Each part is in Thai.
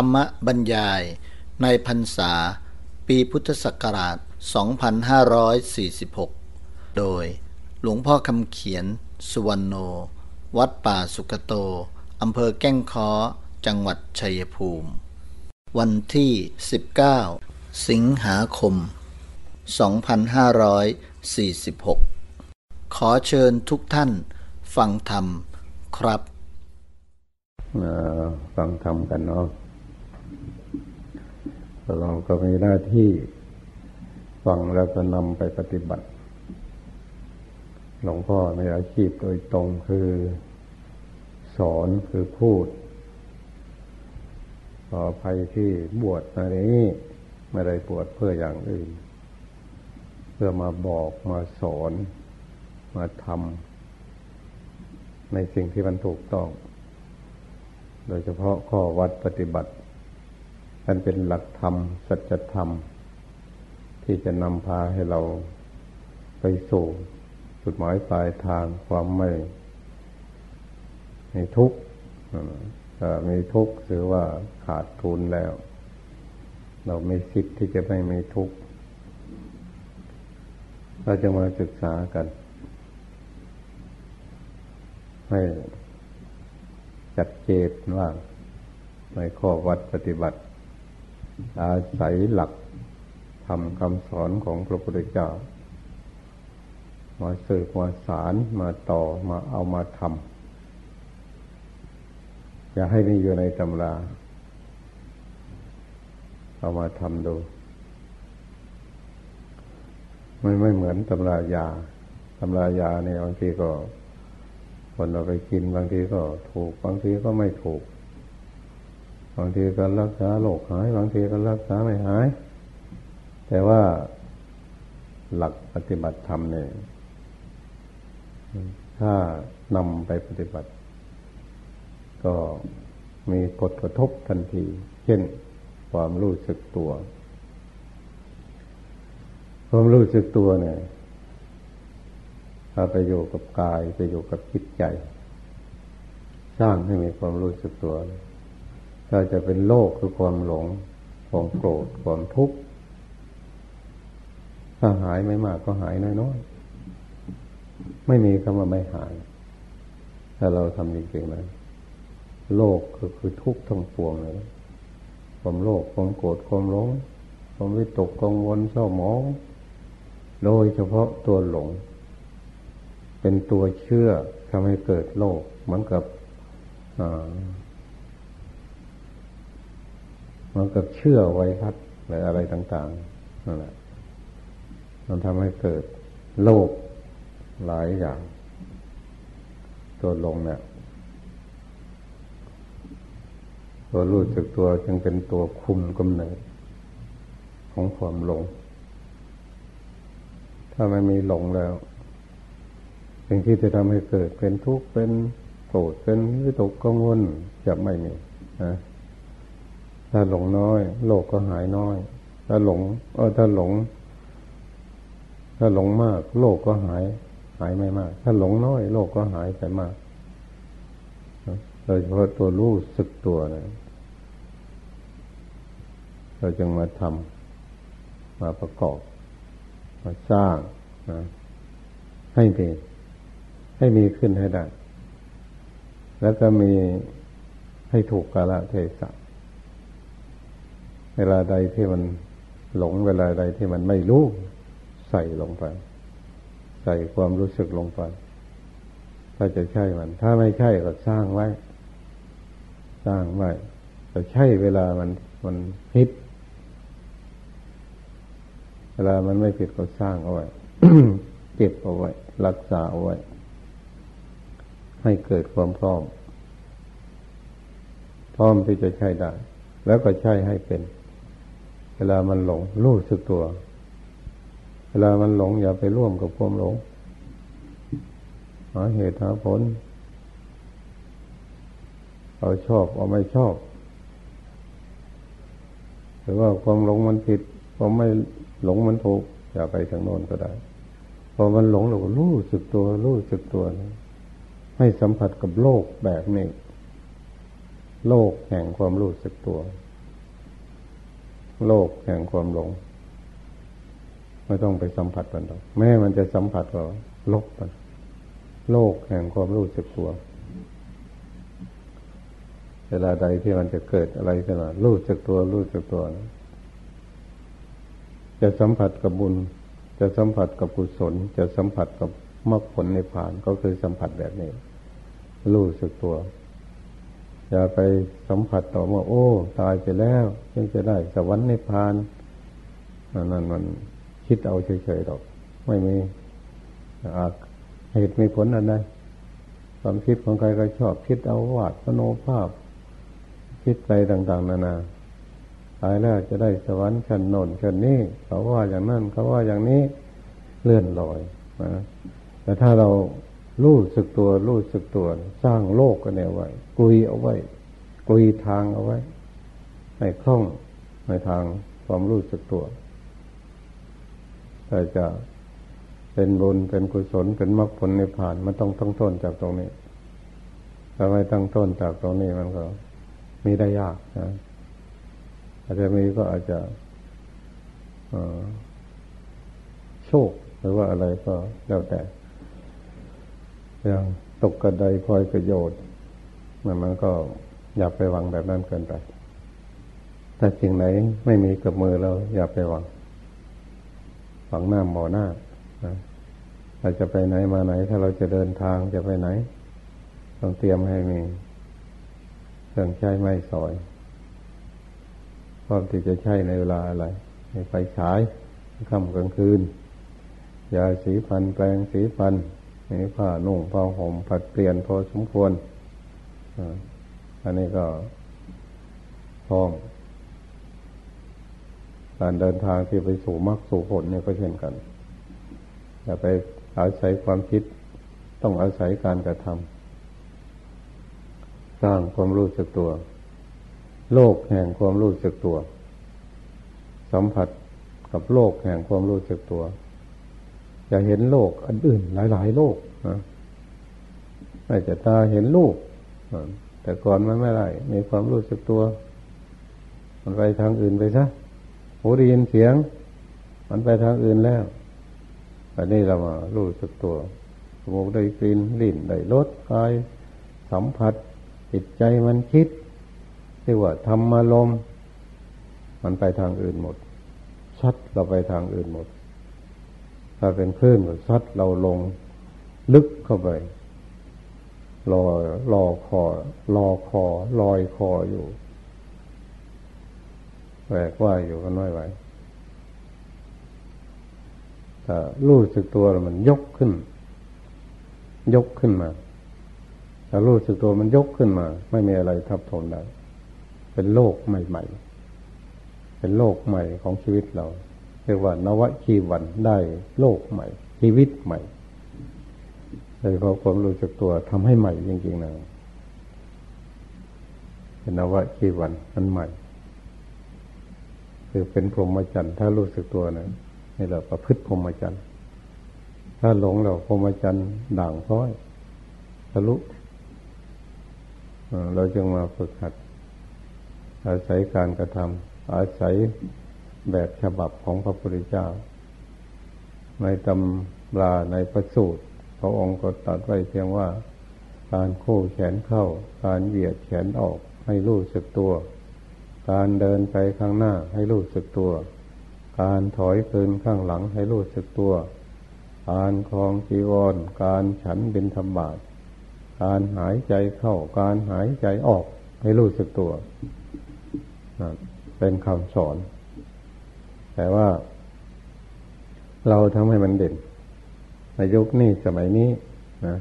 รรมบรรยายในพรรษา ปีพุทธศักราช 2546 โดยหลวงพ่อคำเขียน สุวรรณโน วัดป่าสุกโต อำเภอแก้งค้อ จังหวัดชัยภูมิ วันที่ 19 สิงหาคม 2546 ขอเชิญทุกท่านฟังธรรมครับฟังธรรมกันเนาะ เราก็มีหน้าที่ฟังแล้วก็นำไปปฏิบัติ หลวงพ่อในอาชีพโดยตรงคือ สอนคือพูดขอภัยที่บวชในนี้ไม่ได้บวชเพื่ออย่างอื่น เพื่อมาบอกมาสอนมาทำในสิ่งที่มันถูกต้อง โดยเฉพาะข้อวัดปฏิบัติ มันเป็นหลักธรรม สัจธรรม ที่จะนำพาให้เราไปสู่จุดหมายปลายทางความไม่ในทุกข์มีทุกข์ถือว่าขาดทุนแล้ว เราไม่สิทธิ์ที่จะไม่มีทุกข์เราจะมาศึกษากัน ให้จัดเจตว่าในข้อวัดปฏิบัติ อาศัยหลักทำคำสอนของพระพุทธเจ้า มาสืบมาสารมาต่อมาเอามาทำอย่าให้นี่อยู่ในตำรา เอามาทำดูไม่ไม่เหมือนตำรายาตำรายาเนี่ยบางทีก็คนเราไปกินบางทีก็ถูก บางทีก็ไม่ถูก บางทีก็รักษาโรคหาย บางทีก็รักษาไม่หาย แต่ว่าหลักปฏิบัติธรรมเนี่ยถ้านำไปปฏิบัติ ก็มีผลกระทบทันที เช่นความรู้สึกตัว ความรู้สึกตัวเนี่ยถ้าไปอยู่กับกายไปอยู่กับจิตใจ สร้างให้มีความรู้สึกตัวเถ้าจะเป็นโลกคือความหลง ความโกรธ ความทุกข์ ถ้าหายไม่มากก็หายน้อยๆ ไม่มีคำว่าไม่หาย ถ้าเราทำจริงๆนะโลกก็คือทุกข์ทั้งปวงเลย ความโลภ ความโกรธ ความหลง ความวิตกกังวลเศร้าหมอง โดยเฉพาะตัวหลง เป็นตัวเชื่อทำให้เกิดโลก เหมือนกับ มันก็เชื่อไว้ครับอะไรอะไรต่างๆนั่นแหละมันทำให้เกิดโลกหลายอย่างตัวลงเนี่ยตัวรู้จักตัวจึงเป็นตัวคุมกำเนิด ของความหลง ถ้าไม่มีหลงแล้วสิ่งที่จะทำให้เกิดเป็นทุกข์เป็นโกรธเป็นวิตกกังวลจะไม่มีนะ ถ้าหลงน้อย โลกก็หายน้อย ถ้าหลง เออถ้าหลง ถ้าหลงมาก โลกก็หาย หายไม่มาก ถ้าหลงน้อย โลกก็หายไปมากโดยเฉพาะตัวรู้สึกตัวนะเราจึงมาทำมาประกอบ มาสร้างนะให้มีให้มีขึ้นให้ได้ แล้วก็มีให้ถูกกาลเทศะ เวลาใดที่มันหลงเวลาใดที่มันไม่รู้ ใส่ลงไป ใส่ความรู้สึกลงไป ถ้าจะใช่มัน ถ้าไม่ใช่ก็สร้างไว้ สร้างไว้แต่ใช่เวลามันมันผิด เวลามันไม่ผิดก็สร้างเอาไว้เก็บเอาไว้ รักษาเอาไว้ ให้เกิดความพร้อม พร้อมที่จะใช้ได้ แล้วก็ใช้ให้เป็น เวลามันหลงรู้สึกตัว เวลามันหลงอย่าไปร่วมกับความหลงหาเหตุหาผลเอาชอบเอาไม่ชอบหรือว่าความหลงมันผิดความไม่หลงมันถูกอย่าไปทางโน้นก็ได้ พอมันหลงเราก็รู้สึกตัวรู้สึกตัวนะให้สัมผัสกับโลกแบบนี้ โลกแห่งความรู้สึกตัว โลกแห่งความหลง ไม่ต้องไปสัมผัสมันหรอกแม้มันจะสัมผัสก็ลบมันโลกแห่งความรู้สึกตัว เวลาใดที่มันจะเกิดอะไรขึ้นมารู้สึกตัวรู้สึกตัวนะจะสัมผัสกับบุญ จะสัมผัสกับกุศล จะสัมผัสกับมรรคผลในผ่านก็คือสัมผัสแบบนี้ รู้สึกตัว อย่าไปสัมผัสต่อว่า โอ้ ตายไปแล้วยังจะได้สวรรค์ในผ่านนั่นมันคิดเอาเฉยๆหรอก ไม่มีเหตุมีผลอะไรความคิดของใครก็ชอบคิดเอาวาดโนภาพ คิดไปต่าง ๆ นานาตายแล้วจะได้สวรรค์ชั้นโน่นชั้นนี้เขาว่าอย่างนั้นเขาว่าอย่างนี้เลื่อนลอยนะแต่ถ้าเรา รู้สึกตัวรู้สึกตัว สร้างโลกกันเอาไว้กุยเอาไว้กุยทางเอาไว้ ให้คล่องในทางความรู้สึกตัวแต่จะเป็นบุญเป็นกุศลเป็นมรรคผลในผ่านมันต้องตั้งต้นจากตรงนี้ถ้าไม่ตั้งต้นจากตรงนี้มันก็มีได้ยากนะอาจจะมีก็อาจจะโชคหรือว่าอะไรก็แล้วแต่ อย่างตกกระไดพลอยประโยชน์มันมันก็อย่าไปหวังแบบนั้นเกินไปถ้าสิ่งไหนไม่มีกับมือเราอย่าไปหวัง หวังหน้าหมอหน้าเราจะไปไหนมาไหน ถ้าเราจะเดินทางจะไปไหน ต้องเตรียมให้มีเครื่องใช้ไม้สอยพร้อมที่จะใช้ในเวลาอะไรไฟฉายค่ำกลางคืนยาสีฟันแปลงสีฟัน นี่ผ้านุ่งผ้าห่มผัดเปลี่ยนพอสมควรอันนี้ก็พร้อมการเดินทางที่ไปสู่มรรคสู่ผลเนี่ยก็เช่นกันอย่าไปอาศัยความคิดต้องอาศัยการกระทำสร้างความรู้สึกตัว โลกแห่งความรู้สึกตัว สัมผัสกับโลกแห่งความรู้สึกตัว จะเห็นโลกอันอื่นหลาย ๆ โลกนะไม่จะตาเห็นลูกแต่ก่อนมันไม่ได้มีความรู้สึกตัว มันไปทางอื่นไปซะหูได้ยินเสียง มันไปทางอื่นแล้วอันนี้เรามารู้สึกตัวสมองได้กลิ่นลิ่นได้รสกายสัมผัสจิตใจมันคิดเรียกว่าธรรมารมมันไปทางอื่นหมดชัดเราไปทางอื่นหมด ถ้าเป็นคลื่นก็ชัดเราลงลึกเข้าไปรอรอคอรอคอลอยคออยู่แหวกว่าอยู่กันไม่ไหวแต่รู้สึกตัวมันยกขึ้น ยกขึ้นมาแต่รู้สึกตัวมันยกขึ้นมา ไม่มีอะไรทับถมได้เป็นโลกใหม่ๆเป็นโลกใหม่ของชีวิตเรา เรียกว่านวชีวันได้โลกใหม่ ชีวิตใหม่โดยเฉพาะความรู้สึกตัวทำให้ใหม่จริงๆนะเป็นนวชีวันมันใหม่ คือเป็นพรหมจรรย์ถ้ารู้สึกตัวนะนี่เราประพฤติพรหมจรรย์ถ้าหลงเราพรหมจรรย์ด่างพร้อยทะลุเราจึงมาฝึกหัด อาศัยการกระทำอาศัย แบบฉบับของพระพุทธเจ้า ในตำราในพระสูตร พระองค์ก็ตัดไว้เพียงว่าการโค้แขนเข้า การเหยียดแขนออกให้รู้สึกตัว การเดินไปข้างหน้าให้รู้สึกตัว การถอยคืนข้างหลังให้รู้สึกตัว การคลองจีวร การฉันบินธรรมบาตการหายใจเข้า การหายใจออกให้รู้สึกตัว เป็นคำสอน แต่ว่า เราทำให้มันเด่นในยุคนี้สมัยนี้นะ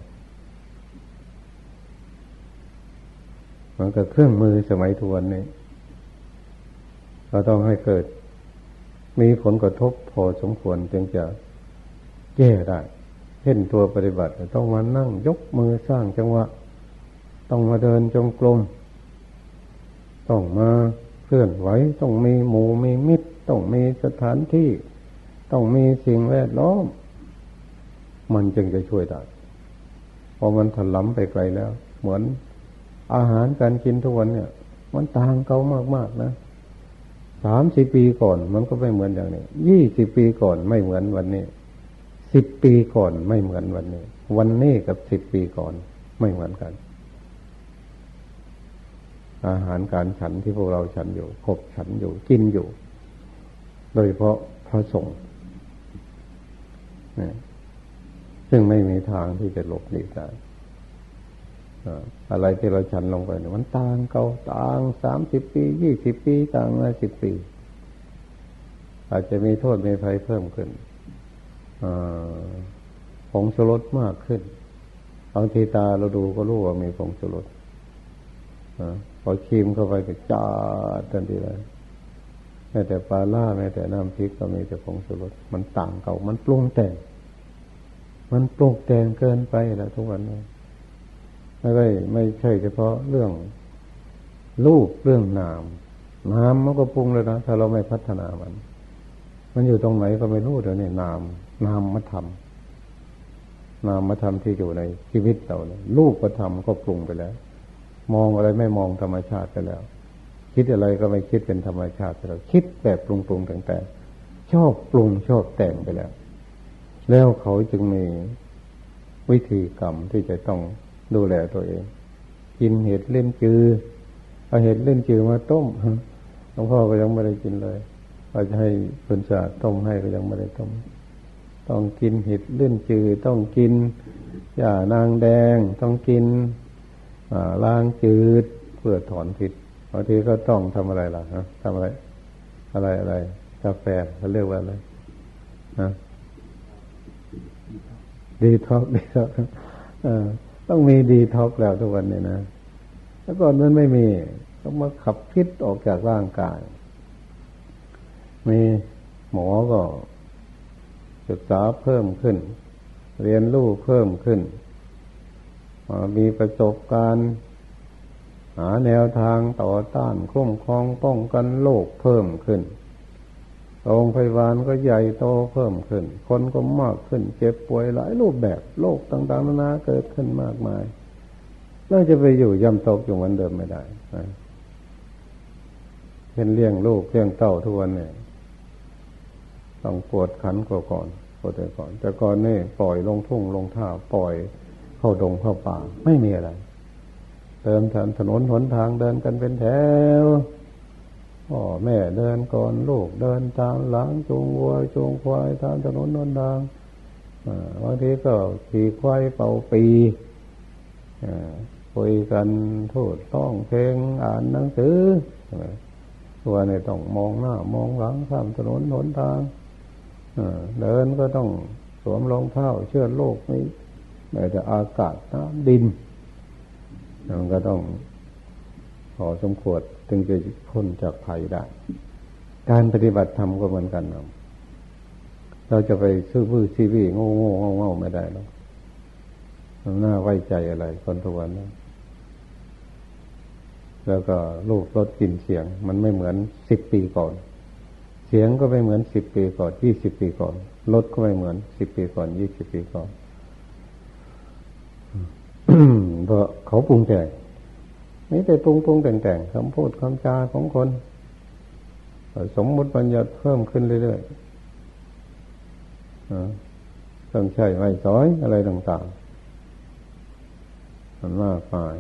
มันก็เครื่องมือสมัยทวนนี้เราต้องให้เกิด มีผลกระทบพอสมควรจึงจะแก้ได้เช่นตัวปฏิบัติ ต้องมานั่งยกมือสร้างจังหวะ ต้องมาเดินจงกรมต้องมาเคลื่อนไหว ต้องมีหมูมีมิตร ต้องมีสถานที่ ต้องมีสิ่งแวดล้อม มันจึงจะช่วยได้พอมันถลำไปไกลแล้ว เหมือนอาหารการกินทุกวันเนี่ย มันต่างเก่ามากๆนะสามสิบปีก่อนมันก็ไม่เหมือนอย่างนี้ยี่สิบปีก่อนไม่เหมือนวันนี้สิบปีก่อนไม่เหมือนวันนี้ วันนี้กับสิบปีก่อนไม่เหมือนกัน อาหารการฉันที่พวกเราฉันอยู่คบฉันอยู่กินอยู่ โดยเพราะพระสงฆ์ซึ่งไม่มีทางที่จะหลบหลีกได้อะไรที่เราฉันลงไปเนี่ยมันต่างเก่าต่างสามสิบปียี่สิบปีต่างมาสิบปี อาจจะมีโทษมีภัยเพิ่มขึ้นอผงชูรสมากขึ้นบางทีตาเราดูก็รู้ว่ามีผงชูรสพอคีมเข้าไปก็จ้าทันทีเลย ม้แต่ปลาล่าแม้แต่น้ำพริกก็มีแต่ผงชูรสมันต่างเก่า มันปรุงแต่ง มันปรุงแต่งเกินไปแล้วทุกวันนี้ไม่ได้ไม่ใช่เฉพาะเรื่องรูปเรื่องนามนามมันก็ปรุงเลยนะถ้าเราไม่พัฒนามัน มันอยู่ตรงไหนก็ไม่รู้เดี๋ยวนี้นามนามมาทำนามมาทำที่อยู่ในชีวิตเราเนี่ยรูปก็ทำก็ปรุงไปแล้ว มองอะไรไม่มองธรรมชาติไปแล้ว คิดอะไรก็ไม่คิดเป็นธรรมชาติไปแล้วคิดแบบปรุงปรุงแต่งแต่ชอบปรุงชอบแต่งไปแล้ว แล้วเขาจึงมีวิธีกรรมที่จะต้องดูแลตัวเอง กินเห็ดเล่นจือเอาเห็ดเล่นจือมาต้มหลวงพ่อก็ยังไม่ได้กินเลยเราจะให้คนสาต้มให้ก็ยังไม่ได้ต้ม ต้องกินเห็ดเล่นจือต้องกินหญ้านางแดง ต้องกินล้างจืดเพื่อถอนพิษางทีก็ต้องทำอะไรล่ะฮะทำอะไร อะไรอะไรกาแฟเขาเรียกว่าอะไรฮะดีท็อกดีท็อกต้องมีดีท็อกแล้วทุกวันนี้นะแล้วก่อนมันไม่มีต้องมาขับพิษออกจากร่างกาย มีหมอก็ศึกษาเพิ่มขึ้น เรียนรู้เพิ่มขึ้น มีประสบการณ์ หาแนวทางต่อต้านคุ้มครองป้องกันโรคเพิ่มขึ้นโรงพยาบาลก็ใหญ่โตเพิ่มขึ้น คนก็มากขึ้น เจ็บป่วยหลายรูปแบบโรคต่างๆนานาเกิดขึ้นมากมายเราจะไปอยู่ย่ำตกอยู่เหมือนเดิมไม่ได้เป็นเลี้ยงลูกเลี้ยงเต้าทุกวันเนี่ยต้องปวดขันกว่าก่อนปวดแต่ก่อน แต่ก่อนนี่ปล่อยลงทุ่งลงท่าปล่อยเข้าดงเข้าป่าไม่มีอะไร เดินถนถนนหนทางเดินกันเป็นแถวพ่อแม่เดินก่อนลูกเดินตามหลังจูงวัวจูงควายตามถนนนนทางบางทีก็ขี่ควายเป่าปีคุยกันทูดต้องเพลงอ่านหนังสือตัวเนี่ยต้องมองหน้ามองหลังข้ามถนนหนทางเดินก็ต้องสวมรองเท้าเชื่อโลกนี้แต่อากาศน้ำดิน มันก็ต้องพอสมควรถึงจะพ้นจากภัยได้ การปฏิบัติธรรมก็เหมือนกันเราจะไปซื้อพื้อซีวีโง่โง่เง่าไม่ได้หรอกมันน่าไว้ใจอะไรคนทุกวันนะแล้วก็รูปรสกลิ่นเสียง มันไม่เหมือนสิบปีก่อน เสียงก็ไม่เหมือนสิบปีก่อนยี่สิบปีก่อนรถก็ไม่เหมือนสิบปีก่อนยี่สิบปีก่อน เพราะเขาปรุงแต่งนี่แต่ปรุงปรุงแต่งแต่งคำพูดคำจาของคนสมมติบัญญัติเพิ่มขึ้นเรื่อยๆต้องใช้ไม่สอยอะไรต่างๆมันมากมาย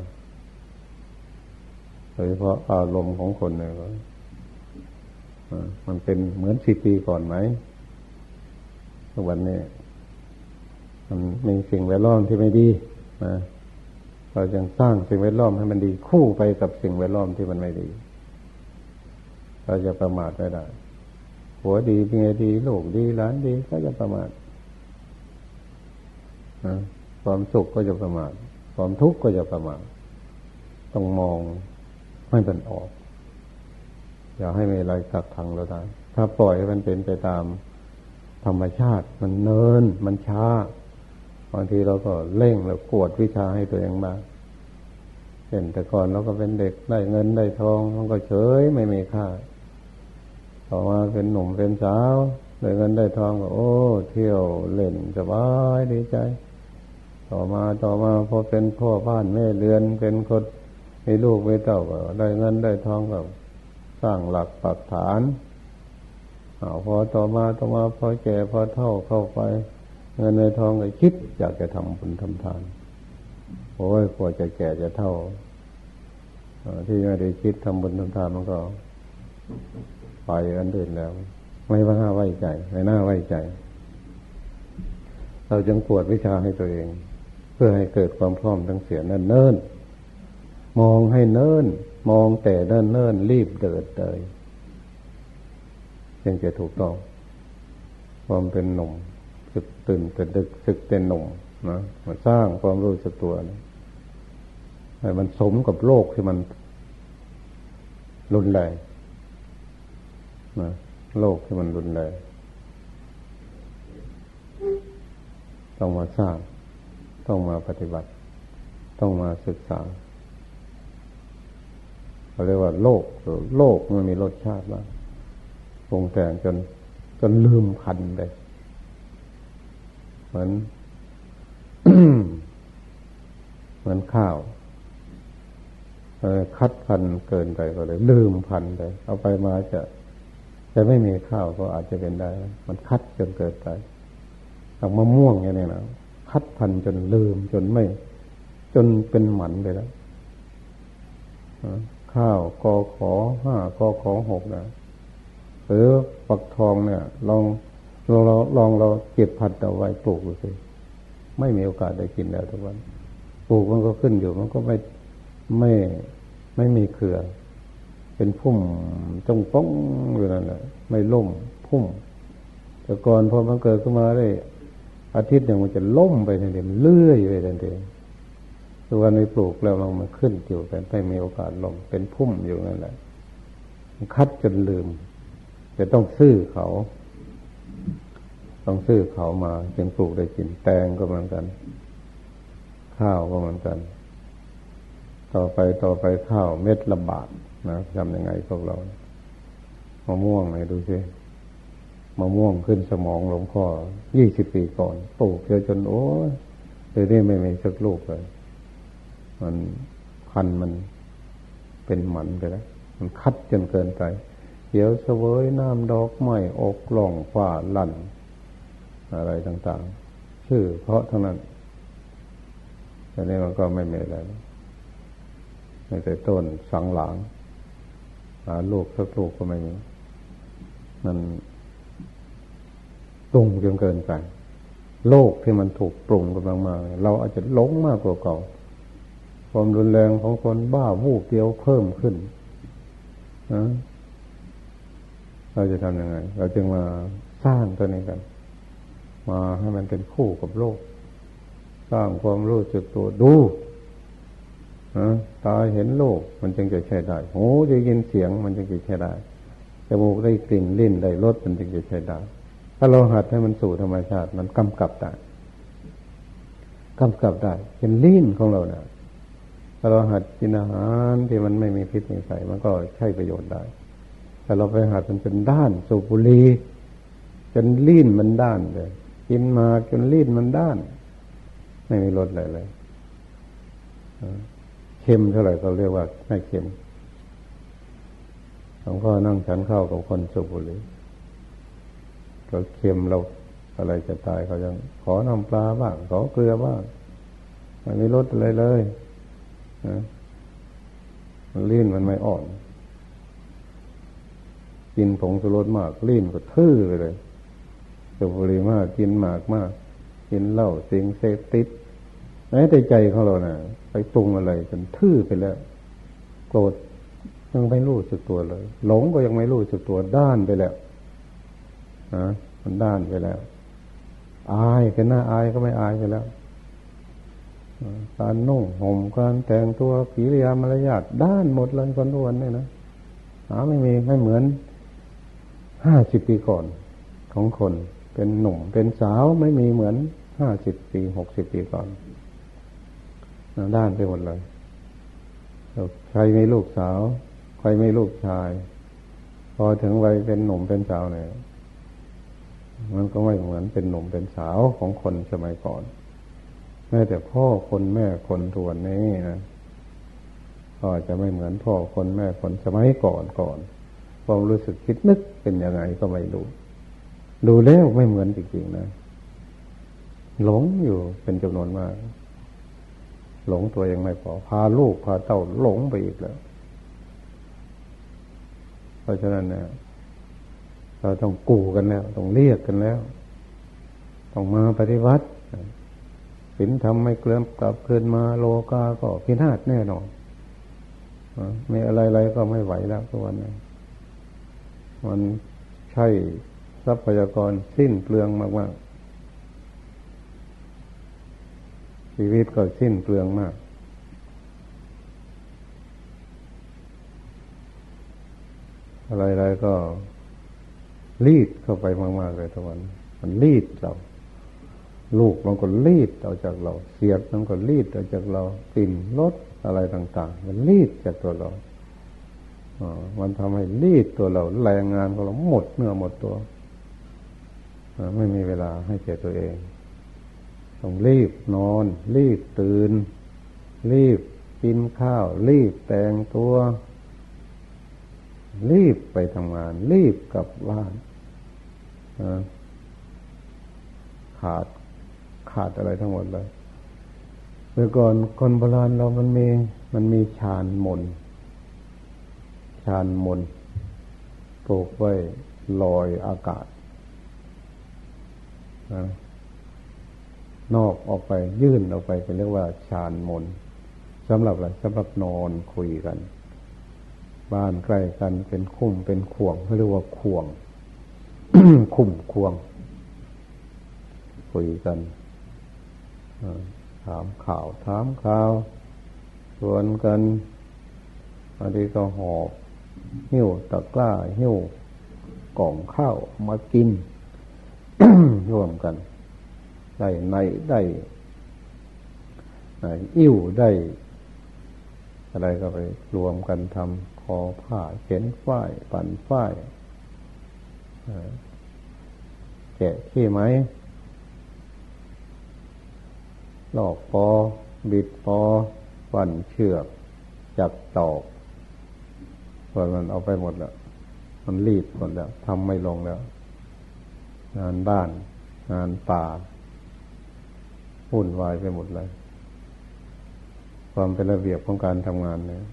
โดยเฉพาะอารมณ์ของคนเนี่ยมันเป็นเหมือนสิบปีก่อนไหมวันนี้มันมีสิ่งแวดล้อมที่ไม่ดีนะ เราจึงสร้างสิ่งแวดล้อมให้มันดีคู่ไปกับสิ่งแวดล้อมที่มันไม่ดี เราจะประมาทไม่ได้ หัวดีเมียดีลูกดีหลานดีก็จะประมาทความสุขก็จะประมาทความทุกข์ก็จะประมาทต้องมองให้มันออก อย่าให้มีอะไรกักขังเราได้ ถ้าปล่อยให้มันเป็นไปตามธรรมชาติ มันเนิน มันช้า บางทีเราก็เร่งแล้วกวดวิชาให้ตัวเองมาเห็นแต่ก่อนเราก็เป็นเด็กได้เงินได้ทองมันก็เฉยไม่มีค่าต่อมาเป็นหนุ่มเป็นสาวได้เงินได้ทองก็โอ้ เที่ยวเล่นสบายดีใจ ต่อมาต่อมาพอเป็นพ่อบ้านแม่เรือนเป็นคนมีลูกมีเต้าก็ได้เงินได้ทองก็สร้างหลักปักฐานอพอต่อมาต่อมาพอแก่พอเท่าเข้าไป เงินในทองก็คิดอยากจะทำบุญทำทานโอ้ยกว่าจะแก่จะเท่าที่ไม่ได้คิดทำบุญทำทานมันก็ไปกันเดินแล้ว ไม่ว่าน่าไว้ใจไม่น่าไว้ใจ เราจึงปวดวิชาให้ตัวเอง เพื่อให้เกิดความพร้อมทั้งเสียนั่นเนิ่นมองให้เนิ่น มองแต่เนิ่นเนิ่นรีบเดิดเลยจึงจะถูกต้อง ความเป็นหนุ่ม สึกตื่นแต่ดึกสึกเป็นหนุ่มนะมาสร้างความรู้สึกตัวนะให้มันสมกับโลกที่มันรุนแรงนะโลกที่มันรุนแรงต้องมาสร้าง ต้องมาปฏิบัติ ต้องมาศึกษาเขาเรียกว่าโลก โลกมันมีรสชาติมากปรุงแต่งจนจนลืมพันไป มือนเหมือนข้าวคัดพันเกินไปก็เลย ลืมพันไปเอาไปมาจะจะไม่มีข้าวก็อาจจะเป็นได้ มันคัดจนเกิดไปเอามะม่วงอย่างนี้นะคัดพันจนลืมจนไม่ จนเป็นหมันไปแล้วข้าวกอขอห้ากอขอหกนะหรือปักทองเนี่ยลอง ลองเราลองเราเก็บพันเอาไว้ปลูกดูสิไม่มีโอกาสได้กินแล้วทุกวันปลูกมันก็ขึ้นอยู่ มันก็ไม่ไม่ไม่มีเครือ เป็นพุ่มจงป้องอยู่นั่นแหละไม่ล่มพุ่ม แต่ก่อนพอมันเกิดขึ้นมาได้ อาทิตย์หนึ่งมันจะล่มไปทันทีมันเลื่อยไปทันทีตัววันไม่ปลูกแล้วมันขึ้นอยู่แต่ไม่มีโอกาสลงเป็นพุ่มอยู่นั่นแหละคัดจนลืม จะต้องซื้อเขา ต้องซื้อเขามาจึงปลูกได้กินแตงก็เหมือนกัน ข้าวก็เหมือนกัน ต่อไปต่อไปข้าวเม็ดละบาทนะทำยังไงพวกเรามะม่วงไหนดูสิมะม่วงขึ้นสมองหลวงพ่อยี่สิบปีก่อนปลูกเยอะจนโอ้ยเดี๋ยวนี้ไม่มีสักลูกเลย มันพันมันเป็นหมันไปแล้ว มันคัดจนเกินไปขียวเสวยน้ำดอกไม้อกล่องฝ้าลั่น อะไรต่างๆ ชื่อเพราะทั้งนั้นแต่นี้มันก็ไม่มีอะไรไม่แต่ต้นสังหลังหาลูกสักลูกก็ไม่มีมันตรงจนเกินไป โลกที่มันถูกปรุงกำลังมาเราอาจจะหลงมากกว่าเก่า ความรุนแรงของคนบ้าวูบเดียวเพิ่มขึ้นนะเราจะทำยังไง เราจึงมาสร้างตัวนี้กัน มาให้มันเป็นคู่กับโลก สร้างความรู้สึกตัวดูตาเห็นโลกมันจึงจะใช้ได้หูจะยินเสียงมันจึงจะใช้ได้จมูกได้กลิ่นลิ้นได้รสมันจึงจะใช้ได้ ถ้าเราหัดให้มันสู่ธรรมชาติ มันกำกับได้กำกับได้เป็นลิ้นของเราเนะ่ยถ้าเราหัดกินอาหารที่มันไม่มีพิษมีใส่มันก็ใช้ประโยชน์ได้ แต่เราไปหัดมันเป็นด้านสูบบุหรี่จนลิ้นมันด้านเลย กินมาจนลิ้นมันด้าน ไม่มีรสอะไรเลยเค็มเท่าไหร่เขาเรียกว่าไม่เค็มหลวงพ่อนั่งฉันข้าวกับคนสูบบุหรี่ก็เค็มเราอะไรจะตายเขายัง ขอน้ำปลาบ้างขอเกลือบ้างไม่มีรสอะไรเลยลิ้นมันไม่อ่อน กินผงสุรสมากลิ้นก็ทื่อไปเลย สูบบุหรี่มาก กินหมากมาก กินเหล้าสิ่งเสพติดแม้แต่ใจของเรานะ่ะ ไปปรุงอะไรจนทื่อไปแล้วโกรธยังไม่รู้สึกตัวเลย หลงก็ยังไม่รู้สึกตัวด้านไปแล้วนะมันด้านไปแล้ว อายกันหน้าอายก็ไม่อายไปแล้วการนุ่งห่มการแต่งตัวกิริยามารยาทด้านหมดเลยคนทุกวันเนี่ยนะหาไม่มีไม่เหมือนห้าสิบปีก่อนของคน เป็นหนุ่มเป็นสาวไม่มีเหมือนห้าสิบปีหกสิบปีก่อนด้านไปหมดเลยใครไม่ลูกสาว ใครไม่ลูกชาย พอถึงวัยเป็นหนุ่มเป็นสาวเนี่ยมันก็ไม่เหมือนเป็นหนุ่มเป็นสาวของคนสมัยก่อน แม้แต่พ่อคนแม่คนทวนนี้นะก็จะไม่เหมือนพ่อคนแม่คนสมัยก่อนก่อนความรู้สึกคิดนึกเป็นยังไงก็ไม่รู้ ดูแล้วไม่เหมือนจริงๆนะ หลงอยู่เป็นจำนวนมาก หลงตัวเองไม่พอ พาลูกพาเต้าหลงไปอีกแล้ว เพราะฉะนั้นเนี่ยเราต้องกู่กันแล้ว ต้องเรียกกันแล้ว ต้องมาปฏิวัติสินทำไม่เกลื่อนกลับคืนมาโลกาก็พินาศแน่นอนไม่อะไรๆก็ไม่ไหวแล้วทุกวันนี้มันใช่ ทรัพยากรสิ้นเปลืองมากๆชีวิตก็สิ้นเปลืองมาก อะไรๆก็รีดเข้าไปมากๆเลยทุกวันมันรีดเรา ลูกมันก็รีดเอาจากเรา เสียดมันก็รีดเอาจากเรากลิ่นรสอะไรต่าง ๆ มันรีดจากตัวเราอมันทำให้รีดตัวเรา แรงงานของเราหมดเนื้อหมดตัว ไม่มีเวลาให้แก่ตัวเอง ต้องรีบนอน รีบตื่น รีบกินข้าว รีบแต่งตัว รีบไปทำงาน รีบกลับบ้านขาดขาดอะไรทั้งหมดเลยเมื่อก่อนคนโบราณเรามันมี มันมีฌานมนฌานมนปลูกไว้ลอยอากาศ นอกออกไปยื่นออกไปเป็นเรียกว่าฌานมนสำหรับอะไรสำหรับนอนคุยกัน บ้านใกล้กันเป็นคุ้มเป็นข่วงเขาเรียกว่าข่วง คุ้มควง คุยกันถามข่าวถามข่าวชวนกันอันนี้ก็หอบ หิ้วตะกร้า หิ้วกล่องข้าวมากิน ร่วมกัน ได้ในได้อิ่วได้ อะไรก็ไปรวมกันทำคอผ้าเข็นฝ้าย ปั่นฝ้ายแกะขี้ไหมหลอกปอ บิดปอปั่นเชือก จับตอกพอมันเอาไปหมดแล้ว มันรีบหมดแล้วทำไม่ลงแล้ว งานบ้าน งานป่าหุ่นวายไปหมดเลย ความเป็นระเบียบของการทำงานเนี่ย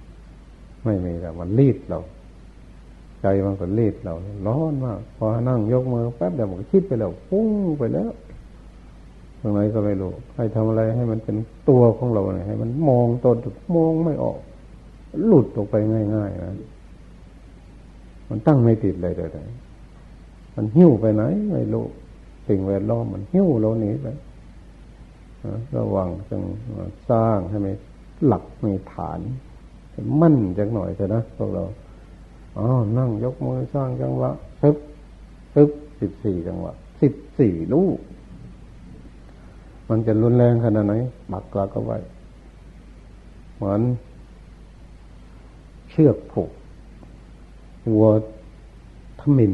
ไม่มีแล้วมันรีดเรา ใจมันก็รีดเรา ร้อนมาก พอนั่งยกมือแป๊บเดียวมันก็คิดไปแล้วฟุ้งไปแล้วตรงไหนก็ไม่รู้ให้ทำอะไรให้มันเป็นตัวของเราเนี่ยให้มันมองตนมองไม่ออก หลุดออกไปง่ายๆนะมันตั้งไม่ติดเลยเลย มันหิ้วไปไหนไม่รู้สิ่งแวดล้อมมันหิ้วเราหนีไประวังจึงสร้างให้มีหลักมีฐานมั่นจังหน่อยเถอะนะพวกเราอ๋อนั่งยกมือสร้างจังหวะซึบซึบสิบสี่จังหวะสิบสี่ลูก มันจะรุนแรงขนาดไหนปักกลาก็ไว้ เหมือน เชือกผูกวัวทมิน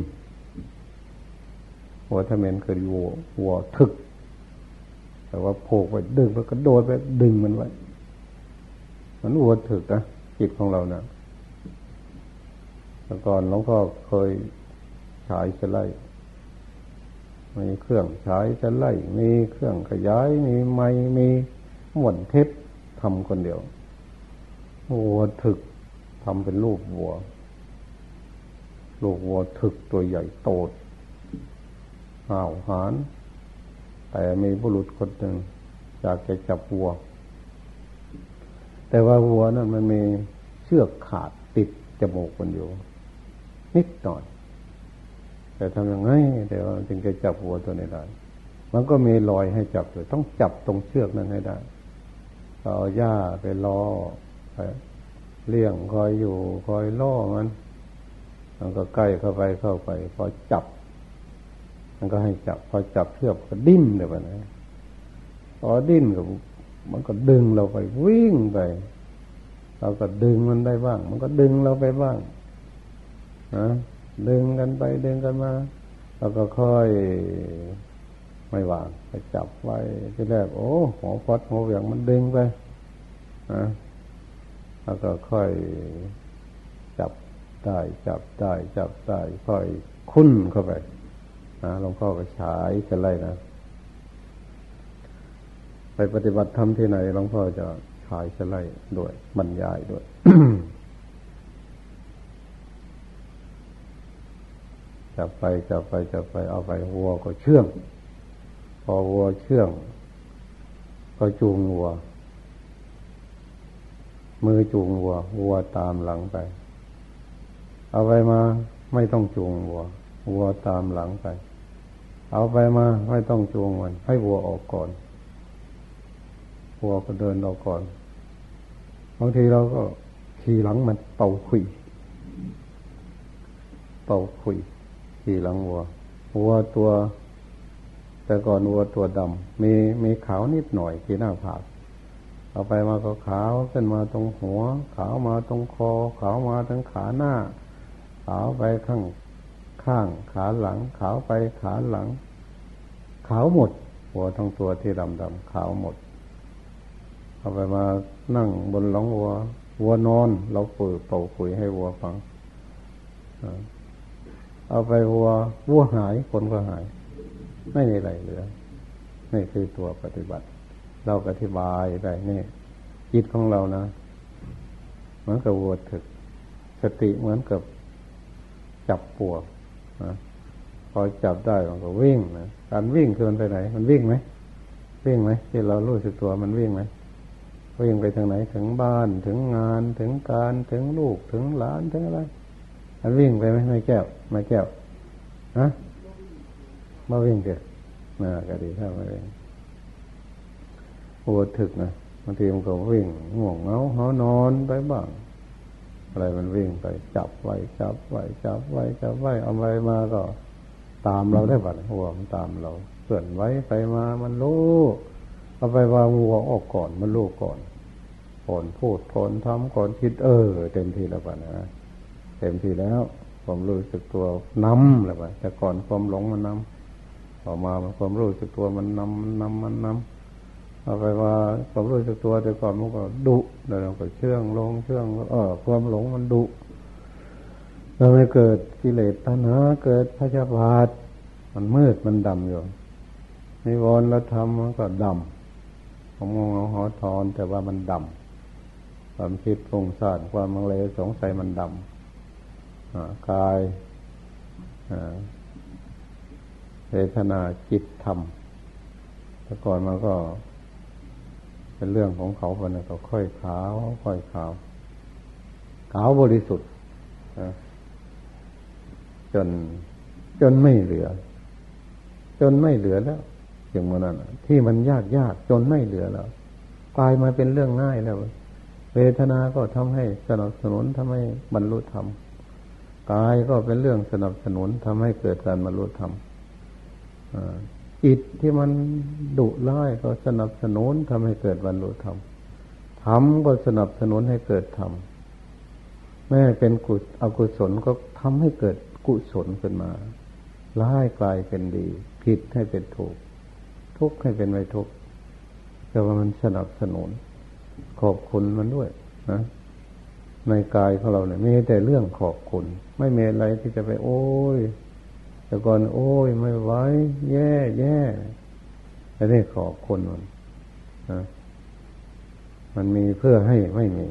วัวทมินคือวัววัวทึก แต่ว่าผูกไว้ดึงแล้วก็โดดไปดึงมันไว้ มันวัวถึกนะจิตของเรานะแต่ก่อนหลวงพ่อเคยฉายสไลด์มีเครื่องฉายจะไล่มีเครื่องขยาย มีไม้มีหมวนเทปทำคนเดียววัวถึกทำเป็นรูปวัวลูกวัวถึกตัวใหญ่โต ห่าวหานแต่มีบุรุษคนหนึ่งอยากจะจับวัว แต่ว่าวัวนั้นมันมีเชือกขาดติดจมูกมันอยู่ นิดหน่อย แต่ทำยังไงเดี๋ยวจึงจะจับวัวตัวนี้ได้มันก็มีรอยให้จับเลยต้องจับตรงเชือกนั้นให้ได้เอาหญ้าไปล้อไปเลี้ยงคอยอยู่คอยล่อมันมันก็ใกล้เข้าไปเข้าไป พอจับ มันก็ให้จับพอจับเชือกก็ดิ้นเลยไปนะพอดิ้นก็มันก็ดึงเราไปวิ่งไปเราก็ดึงมันได้บ้าง มันก็ดึงเราไปบ้างนะดึงกันไปดึงกันมาแล้วก็ค่อยไม่วางไปจับไว้ที่แรกโอ้หัวฟัดหัวเหวี่ยงมันดึงไปนะแล้วก็ค่อยจับตได้จับได้จับได้ค่อยคุ้นเข้าไป นะหลวงพ่อก็ฉายกันเลยนะ ไปปฏิบัติธรรมที่ไหนหลวงพ่อจะฉายกันเลยด้วยบรรยายด้วยจับไปจับไปจับไปเอาไปวัวก็เชื่อง พอวัวเชื่อง ก็จูงวัว มือจูงวัววัวตามหลังไป เอาไปมาไม่ต้องจูงวัววัวตามหลังไป เอาไปมาไม่ต้องจูงมัน ให้วัวออกก่อนวัวก็เดินออกก่อนบางทีเราก็ขี่หลังมันเป่าขุยเป่าขุยขี่หลังวัววัวตัว แต่ก่อนวัวตัวดำมีมีขาวนิดหน่อยที่หน้าผากเอาไปมาก็ขาวขึ้นมาตรงหัว ขาวมาตรงคอ ขาวมาทั้งขาหน้า ขาวไปข้าง ข้าง ขาหลัง ขาวไปขาหลัง ขาวหมด หัวทั้งตัวที่ดำดำขาวหมด เอาไปมานั่งบนหลังวัว วัวนอน เราเปิดเป่าคุยให้วัวฟัง เอาไปวัววัวหายคนก็หาย ไม่มีอะไรเหลือนี่คือตัวปฏิบัติ เราอธิบายได้นี่จิตของเรานะเหมือนกับวัวถึก สติเหมือนกับจับปวก พอจับได้มันก็วิ่งนะการวิ่งคือมันไปไหน มันวิ่งไหมวิ่งไหมที่เรารู้สึกตัวมันวิ่งไหมวิ่งไปทางไหนถึงบ้านถึงงานถึงการถึงลูกถึงหลานถึงอะไรมันวิ่งไปไหมไม่แก้วไม่แก้วฮะมาวิ่งเกิดนะก็ดีถ้าไม่วิ่งปวดถึกนะบางทีมันก็วิ่งง่วงเงาหานอนไปบ้าง อะไรมันวิ่งไป จับไว้จับไว้จับไว้จับไว้เอาไว้มาก็ ตามเราได้บัดหัวมันตามเราเลื่อนไว้ไปมามันรู้เอาไปวางวัวออกก่อนมันรู้ก่อนก่อนพูดก่อนทำก่อนคิดเออ เต็มที่แล้วบัดนะเต็มที่แล้วความรู้สึกตัวนำเลยว่าแต่ก่อนความหลงมันนำต่อมาความรู้สึกตัวมันนำมันนำมันนำ เอาไปว่าความรู้สึกตัวแต่ก่อนมันก็ดุแล้วเราก็เชื่องลงเชื่องเออความหลงมันดุเราไม่เกิดกิเลสตัณหาเกิดพยาบาท มันมืดมันดำอยู่นิวรณ์เราทำมันก็ดำผมงงเอาหอทอนแต่ว่ามันดำความคิดฟุ้งซ่านความมังเลสงสัยมันดำกายเวทนาจิตธรรมแต่ก่อนมันก็ เป็นเรื่องของเขาไปนะก็ค่อยขาว ค่อยขาว ขาวบริสุทธิ์จนจนไม่เหลือ จนไม่เหลือแล้วอย่างเมื่อนั้นที่มันยากยากจนไม่เหลือแล้วกลายมาเป็นเรื่องง่ายแล้ว เวทนาก็ทำให้สนับสนุนทำให้บรรลุธรรมกายก็เป็นเรื่องสนับสนุนทำให้เกิดการบรรลุธรรม จิตที่มันดุร้ายก็สนับสนุนทำให้เกิดบรรลุธรรมธรรมก็สนับสนุนให้เกิดธรรมแม้เป็นกุศอกุศลก็ทำให้เกิดกุศลขึ้นมาร้ายกลายเป็นดี ผิดให้เป็นถูก ทุกข์ให้เป็นไม่ทุกข์แต่ว่ามันสนับสนุน ขอบคุณมันด้วยนะในกายของเราเนี่ยมีแต่เรื่องขอบคุณ ไม่มีอะไรที่จะไปโอ้ย แต่ก่อนโอ้ยไม่ไหวแย่แย่แต่นี่ขอบคุณมันนะมันมีเพื่อให้ไม่มี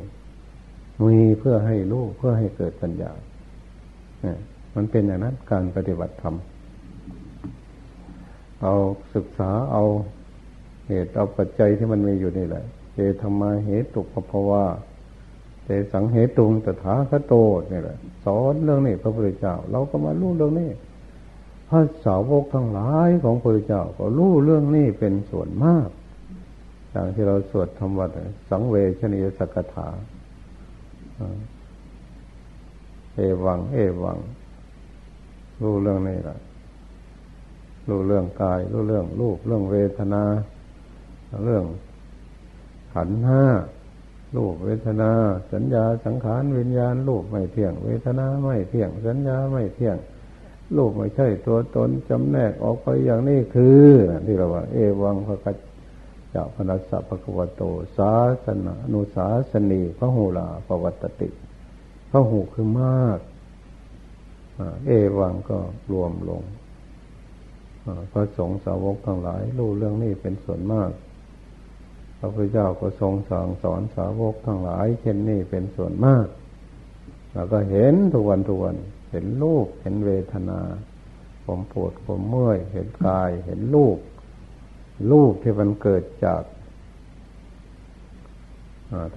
มีเพื่อให้รู้เพื่อให้เกิดปัญญาเนี่ยมันเป็นอย่างนั้นการปฏิบัติธรรมเอาศึกษาเอาเหตุเอาปัจจัยที่มันมีอยู่นี่แหละเจธรรมาเหตุตุปภาวาแต่สังเหตุงตถาคโตนี่แหละ สอนเรื่องนี้พระพุทธเจ้า เราก็มารู้เรื่องนี้ พระสาวกทั้งหลายของพระเจ้าก็รู้เรื่องนี้เป็นส่วนมาก อย่างที่เราสวดธรรมวัดสังเวชนียสกถาเอวัง เอวัง รู้เรื่องนี้แหละรู้เรื่องกาย รู้เรื่องรูป เรื่องเวทนา เรื่องขันห้ารูปเวทนา สัญญาสังขารวิญญาณรูปไม่เที่ยง เวทนาไม่เที่ยง สัญญาไม่เที่ยง รูปไม่ใช่ตัวตนจำแนกออกไปอย่างนี้คือที่เราว่า เอวังพระกัจจะพนัสสะภควโต สาสนานุสาสนีพระหูลาปวัตติพระหูคือมากเอวังก็รวมลงพระสงฆ์สาวกทั้งหลายรู้เรื่องนี้เป็นส่วนมาก พระพุทธเจ้าก็ทรงสั่งสอนสาวกทั้งหลาย เช่นนี้เป็นส่วนมาก แล้วก็เห็นทุกวันทุกวัน เห็นรูปเห็นเวทนาผมปวดผมเมื่อย เห็นกาย เห็นรูปรูปที่มันเกิดจาก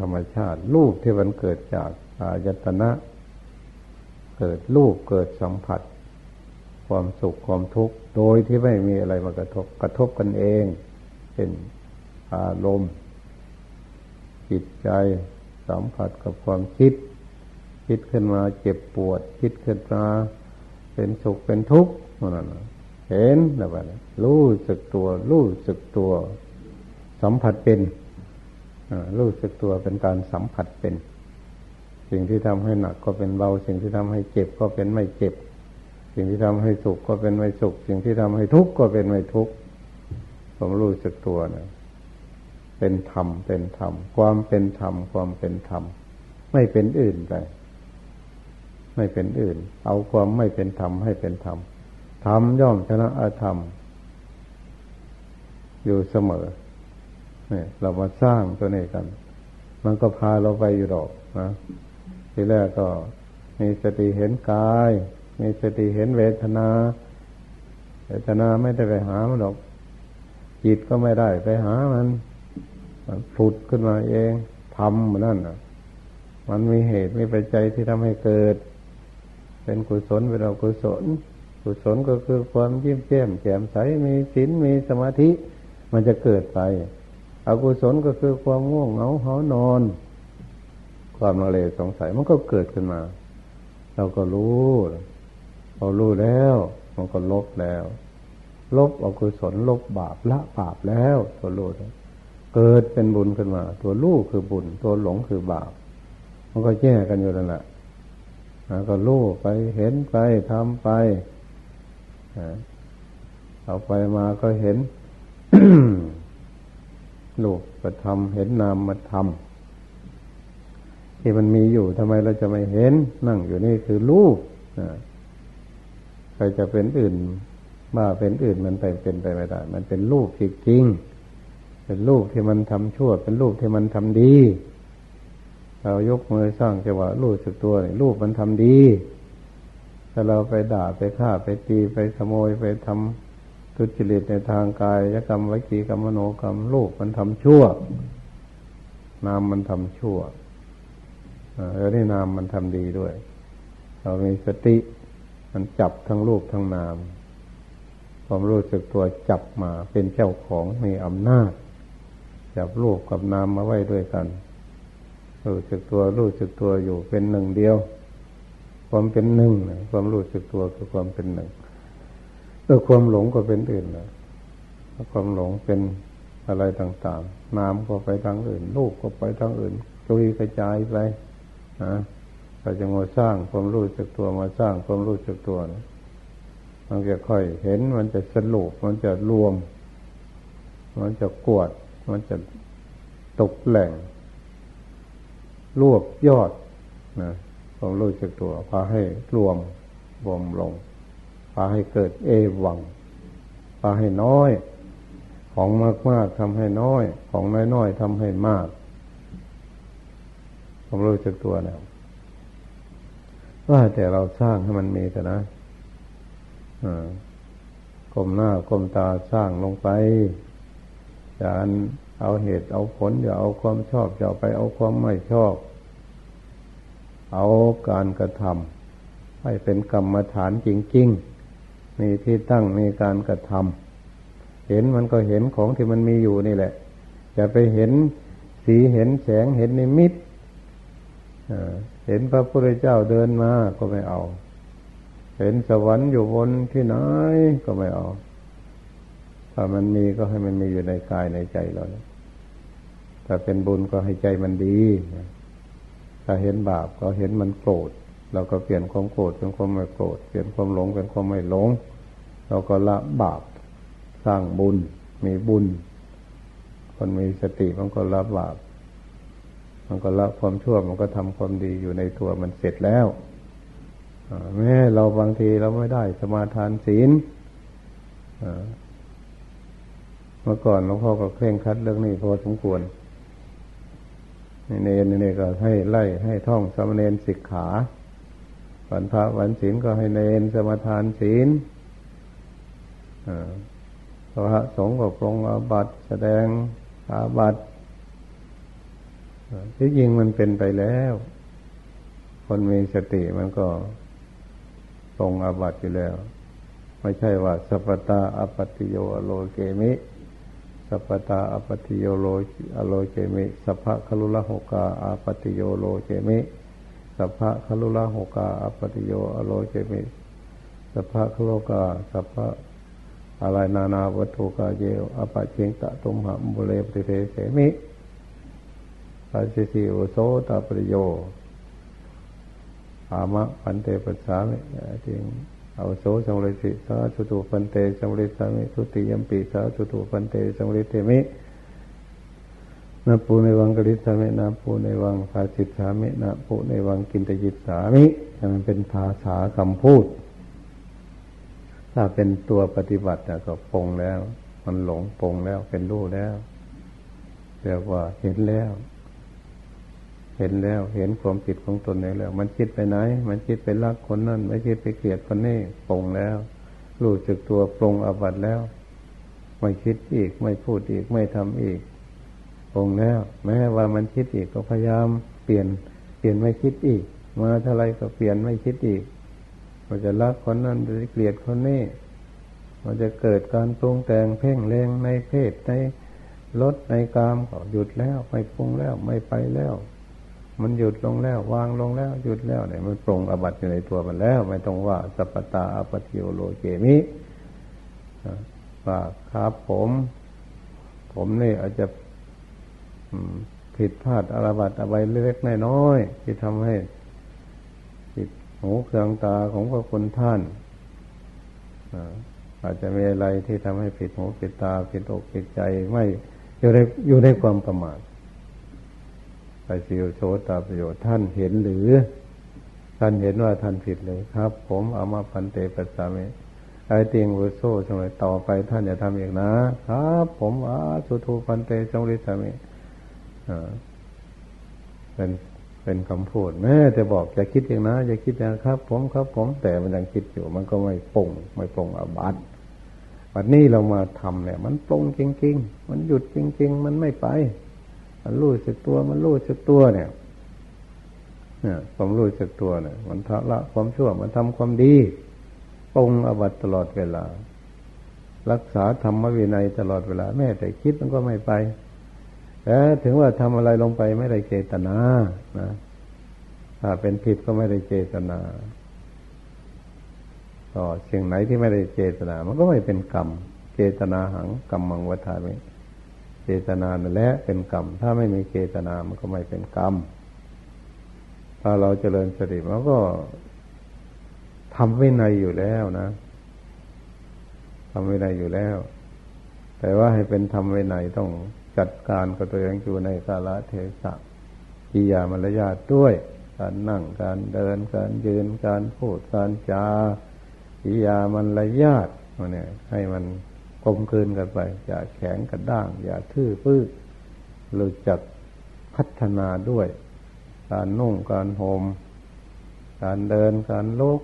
ธรรมชาติรูปที่มันเกิดจากอายตนะ เกิดรูปเกิดสัมผัส ความสุขความทุกข์โดยที่ไม่มีอะไรมากระทบกระทบกันเองเป็นอารมณ์จิตใจสัมผัสกับความคิด คิดขึ้นมาเจ็บปวด คิดขึ้นมาเป็นสุขเป็นทุกข์นั่นเห็นแล้วแบบรู้สึกตัว รู้สึกตัว สัมผัสเป็นรู้สึกตัวเป็นการสัมผัสเป็น สิ่งที่ทำให้หนักก็เป็นเบา สิ่งที่ทำให้เจ็บก็เป็นไม่เจ็บ สิ่งที่ทำให้สุขก็เป็นไม่สุข สิ่งที่ทำให้ทุกข์ก็เป็นไม่ทุกข์ผมรู้สึกตัวนะเป็นธรรมเป็นธรรมความเป็นธรรมความเป็นธรรมไม่เป็นอื่นไป ไม่เป็นอื่น เอาความไม่เป็นธรรมให้เป็นธรรมธรรมย่อมชนะอธรรม อยู่เสมอเนี่ยเรามาสร้างตัวนี้กัน มันก็พาเราไปอยู่ดอกนะทีแรกก็มีสติเห็นกาย มีสติเห็นเวทนา เวทนาไม่ได้ไปหามันหรอก จิตก็ไม่ได้ไปหามัน มันผุดขึ้นมาเองทำเหมือนนั่นอะมันมีเหตุมีปัจจัยที่ทำให้เกิด เป็นกุศลเป็นอกุศล กุศลก็คือความยิ้มแย้มแจ่มใสมีศีลมีสมาธิ มันจะเกิดไป อกุศลก็คือความง่วงเหงาหานอน ความละเลสงสัยมันก็เกิดขึ้นมา เราก็รู้พอรู้แล้ว มันก็ลบแล้ว ลบอกุศลลบบาปละบาปแล้วตัวรู้เกิดเป็นบุญขึ้นมา ตัวรู้คือบุญ ตัวหลงคือบาปมันก็แยกกันอยู่นั่นแหละ ก็รู้ไปเห็นไปทำไปเอาไปมาก็เห็นลูกก็ทำเห็นนามมาทำที่มันมีอยู่ทำไมเราจะไม่เห็น นั่งอยู่นี่คือลูกใครจะเป็นอื่นบ้าเป็นอื่นมันไปเป็นไปไม่ได้ มันเป็นลูกจริงๆเป็นลูกที่มันทำชั่ว เป็นลูกที่มันทำดี เรายกมือสร้างจังหวะลูกสึกตัวนี่ลูกมันทำดี ถ้าเราไปด่าไปฆ่าไปตีไปขโมยไปทำทุจริตในทางกายยกรรมวิจีกรรมโนกรรมลูกมันทำชั่ว นามมันทำชั่วแล้วนี่นามมันทำดีด้วย เรามีสติมันจับทั้งลูกทั้งนามความรู้สึกตัวจับมาเป็นเจ้าของมีอำนาจ จับลูกกับนามมาไว้ด้วยกัน รู้สึกตัวรู้สึกตัวอยู่เป็นหนึ่งเดียว ความเป็นหนึ่งความรู้สึกตัวคือความเป็นหนึ่งเออความหลงก็เป็นอื่นนะความหลงเป็นอะไรต่างๆน้ำก็ไปทางอื่นลูกก็ไปทางอื่นตุยกระจายไปนะเราจะมาสร้างความรู้จักตัวมาสร้างความรู้จักตัวนะมันจะค่อยเห็นมันจะสรุปมันจะรวม มันจะกวด มันจะตกแหล่ง รวบยอดนะความรู้จักตัวพาให้รวมรวมลงพาให้เกิดเอวังพาให้น้อย ของมากมากทำให้น้อย ของน้อยน้อยทำให้มากผมรู้จักตัวแล้วว่าแต่เราสร้างให้มันมีแต่นะกลมหน้ากลมตาสร้างลงไปอย่า เอาเหตุเอาผลอย่าเอาความชอบอย่าไปเอาความไม่ชอบ เอาการกระทำให้เป็นกรรมฐานจริง ๆ มีที่ตั้งมีการกระทำเห็นมันก็เห็นของที่มันมีอยู่นี่แหละจะไปเห็นสีเห็นแสงเห็นนิมิตเห็นพระพุทธเจ้าเดินมาก็ไม่เอา เห็นสวรรค์อยู่บนที่ไหนก็ไม่เอาถ้ามันมีก็ให้มันมีอยู่ในกายในใจเรา ถ้าเป็นบุญก็ให้ใจมันดี ถ้าเห็นบาปก็เห็นมันโกรธ เราก็เปลี่ยนความโกรธเป็นความไม่โกรธ เปลี่ยนความหลงเป็นความไม่หลง เราก็ละบาป สร้างบุญ มีบุญ คนมีสติมันก็ละบาป มันก็ละความชั่ว มันก็ทำความดีอยู่ในตัวมันเสร็จแล้วแม้เราบางทีเราไม่ได้สมาทานศีลเมื่อก่อนหลวงพ่อก็เคร่งคัดเรื่องนี้พอสมควร เนนนี่ก็ให้ไล่ให้ท่องสมเนนสิกขาวันพระวันศีลก็ให้เนนสมาทานศีลพระสงฆ์ก็ปรงอาบัตแสดงอาบัตที่จริงมันเป็นไปแล้ว คนมีสติมันก็ตรงอาบัตอยู่แล้ว ไม่ใช่ว่าสัพตาอปติโยโลเกมิ สัพตาอปติโยโลอโลเกมิสัพพะคลุละหกาอปติโยโลเกมิสัพพะคลุละหกาอปติโยอโลเกมิสัพพะคโลกาสัพพะอะไรนานาวัตถุกาเยวอปะเชงตะตุมหะมุเลปติเทเสมิปัสสิโอโซตาปริโยอามะปันเตปัสสามิจริง เอาโสสังเรสิสาสุตุปันเตสังเรสามิทุติยมปีสาสุตุปันเตสังเรเตมินาปูในวังกฤษสามินาปูในวังภาสิตสามินาปูในวังกินตยิตสามิมันเป็นภาษาคำพูด ถ้าเป็นตัวปฏิบัติก็ปงแล้ว มันหลงปงแล้วเป็นรู้แล้วเรียกว่าเห็นแล้ว เห็นแล้ว เห็นความผิดของตนแล้ว มันคิดไปไหน มันคิดไปรักคนนั่น ไม่คิดไปเกลียดคนนี้ปรงแล้ว รู้จึกตัวปรงอบัตแล้ว ไม่คิดอีก ไม่พูดอีก ไม่ทำอีกปรงแล้ว แม้ว่ามันคิดอีกก็พยายามเปลี่ยน เปลี่ยนไม่คิดอีก มาเท่าไรก็เปลี่ยนไม่คิดอีกมันจะรักคนนั้นจะเกลียดคนนี้ มันจะเกิดการปรุงแต่งเพ่งเลงในเพศในรถในกามก็หยุดแล้ว ไม่ปรุงแล้ว ไม่ไปแล้ว มันหยุดลงแล้ว วางลงแล้ว หยุดแล้วเนี่ยมันปรงอบัตอยู่ในตัวมันแล้ว ไม่ต้องว่าสัพตาอปติโอโลเกมิว่าครับผม ผมนี่อาจจะผิดพลาดอาบัตอะไรเล็กๆน้อยๆที่ทำให้ผิดหูเครื่องตาของพระคุณท่านอาจจะมีอะไรที่ทำให้ผิดหูผิดตาผิดอกผิดใจไม่อยู่ในอยู่ในความประมาท ไปสิโชตาประโยชน์ท่านเห็นหรือ ท่านเห็นว่าท่านผิดเลยครับ ผมเอามาพันเตปัสสามิไอเตียงวุโซสมัยต่อไปท่านอย่าทำอีกนะ ครับ ผมอาสุทูพันเตจงริสามิเป็นเป็นคำพูดแม่จะบอกอย่าคิดอย่างนะอย่าคิดอย่างครับ ผมครับ ผมแต่มันยังคิดอยู่ มันก็ไม่ปงไม่ปงอบัตวันนี้เรามาทำเนี่ย มันปงจริง ๆ มันหยุดจริง ๆ มันไม่ไป มันรู้สึกตัว มันรู้สึกตัวเนี่ยเนี่ยความรู้สึกตัวเนี่ย มันทะละความชั่วมันทำความดีปองอบัตตลอดเวลา รักษาธรรมวินัยตลอดเวลา แม้แต่คิดมันก็ไม่ไปแต่ถึงว่าทำอะไรลงไปไม่ได้เจตนานะถ้าเป็นผิดก็ไม่ได้เจตนาต่อสิ่งไหนที่ไม่ได้เจตนา มันก็ไม่เป็นกรรม เจตนาหังกรรมมังวัฏามิเจตนานั่นแหละเป็นกรรม ถ้าไม่มีเจตนามันก็ไม่เป็นกรรม ถ้าเราเจริญสติมันก็ทำวินัยอยู่แล้วนะทำวินัยอยู่แล้ว แต่ว่าให้เป็นทำวินัยต้องจัดการกับตัวเองอยู่ในกาลเทศะกิยามารยาทด้วย การนั่งการเดินการยืนการพูดการจากิยามารยาทเนี่ยให้มัน กลมคืนกันไป อย่าแข็งกระด้าง อย่าทื่อพื้รู้จักพัฒนาด้วย การนุ่งการห่มการเดินการลุก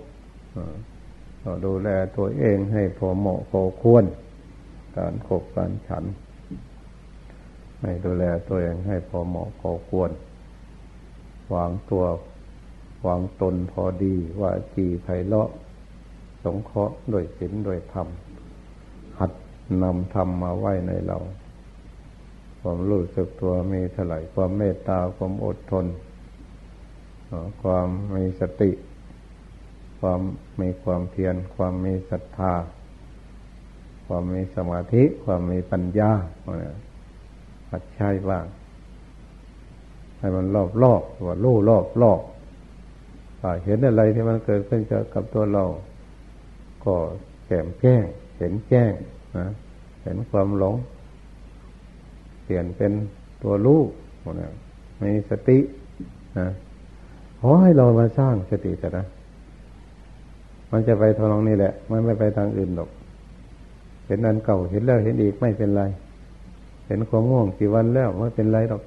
ดูแลตัวเองให้พอเหมาะพอควร การขบการฉัน ให้ดูแลตัวเองให้พอเหมาะพอควร วางตัววางตนพอดีว่าจีไพเราะ สงเคราะห์โดยศีลโดยธรรม นำธรรมมาไว้ในเรา ความรู้สึกตัวมีเท่าไหร่ความเมตตาความอดทน ความมีสติ ความมีความเพียร ความมีศรัทธา ความมีสมาธิ ความมีปัญญาหัดใช้บ้างให้มันรอบรอบว่าลู่รอบรอบเห็นอะไรที่มันเกิดขึ้นกับตัวเรา ก็แก้มแก้ง เห็นแจ้ง เห็นความหลง เปลี่ยนเป็นตัวรู้นะมีสตินะขอให้เรามาสร้างสติแต่นะ มันจะไปทางนี้แหละ มันไม่ไปทางอื่นหรอก เห็นอันเก่าเห็นแล้วเห็นอีกไม่เป็นไร เห็นความง่วงกี่วันแล้วไม่เป็นไรหรอก